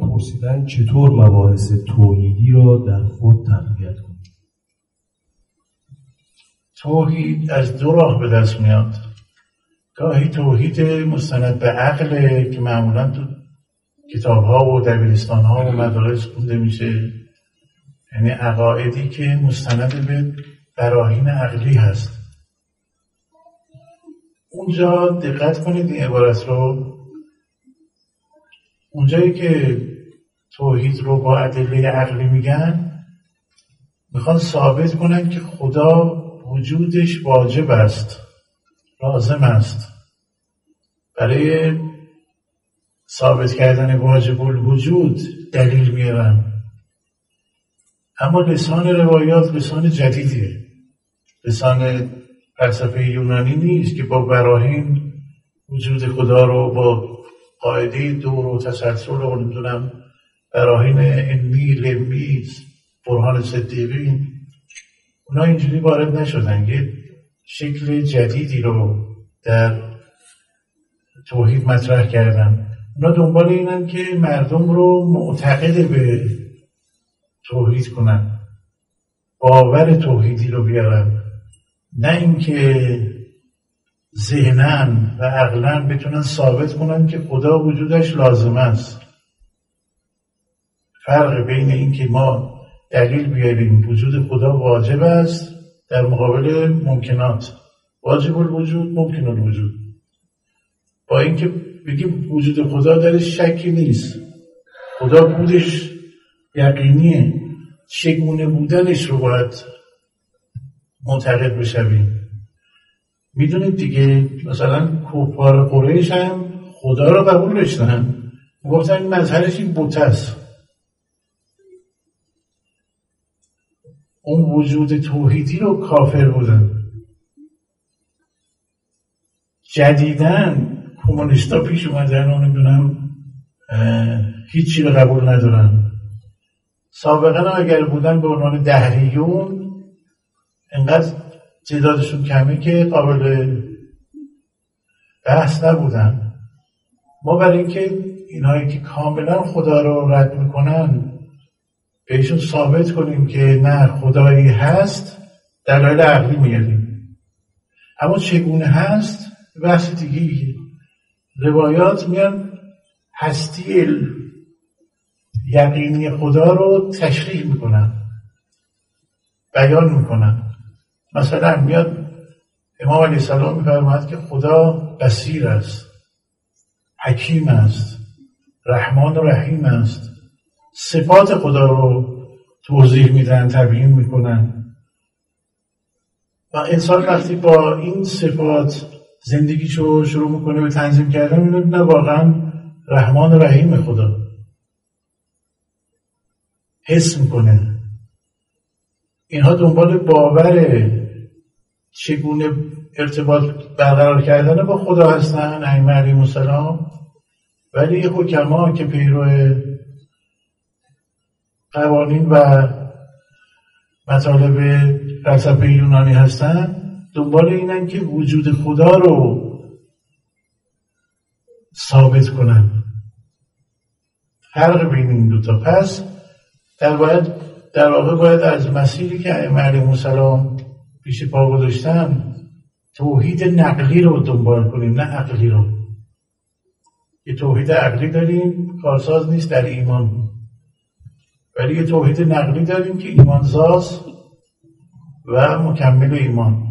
پرسیدن چطور مباحث توحیدی را در خود تقویت کنیم؟ توحید از دو راه به دست میاد. گاهی توحید مستند به عقل که معمولا تو کتاب ها و دبیرستان ها و مدارس خونده میشه. یعنی عقایدی که مستند به براهین عقلی هست. اونجا دقت کنید این عبارت رو. اونجایی که توحید رو با ادله عقلی میگن می‌خوان ثابت کنن که خدا وجودش واجب است لازم است. برای ثابت کردن واجب الوجود دلیل میارن. اما لسان روایات لسان جدیدیه. لسان فلسفه یونانی نیست که با براهین وجود خدا رو با قاعده دور و تسلسل و نمی‌دونم براهین علمی لمی برهان صدیقین اونا اینجوری وارد نشدن. یه شکل جدیدی رو در توحید مطرح کردن. اونا دنبال اینن که مردم رو معتقد به توحید کنن. باور توحیدی رو بیارن. نه اینکه ذهنا و عقلا بتونن ثابت کنن که خدا وجودش لازم است. فرق بین اینکه ما دلیل بیاریم وجود خدا واجب است در مقابل ممکنات. واجب الوجود ممکن الوجود. با اینکه بگیم وجود خدا درش شکی نیست. خدا بودش یقینیه. چگونه بودنش رو باید معتقد بشویم. می‌دونید دیگه مثلا کفار قریش هم خدا رو قبول داشتن. گفتن این مظهرش این بوت است. اون وجود توحیدی رو کافر بودن. جدیدن کمونیستا پیش اومدن و نمی‌دونم هیچی رو قبول ندارن. سابقا اگر بودن به عنوان دهریون انقدر تعدادشون کمی که قابل بحث نبودن. ما برای اینکه اینهایی که کاملا خدا رو رد می‌کنن بهشون ثابت کنیم که نه خدایی هست دلایل عقلی میاریم اما چگونه هست؟ بحث دیگه روایات میان هستی یقینی خدا رو تشریح می‌کنن بیان می‌کنن. مثلا میاد امام علیه السلام میفرماید که خدا بسیر است حکیم است رحمان و رحیم است. صفات خدا رو توضیح میدن تبیین می‌کنن. و انسان وقتی با این صفات زندگیشو شروع می‌کنه به تنظیم کردن می‌بینه نه واقعا رحمان و رحیم خدا. حس می‌کنه. اینها دنبال باور چگونه ارتباط برقرار کردن با خدا هستن ائمه علیهم السلام؟ ولی حکما که پیرو قوانین و مطالب فلسفه یونانی هستن دنبال اینن که وجود خدا رو ثابت کنن. فرق بین این دوتا پس در باید در واقع باید از مسیری که ائمه علیهم السلام پیش پا گذاشتن توحید نقلی رو دنبال کنیم نه عقلی رو. یه توحید عقلی داریم کارساز نیست در ایمان. ولی یه توحید نقلی داریم که ایمانساز و مکمل ایمان.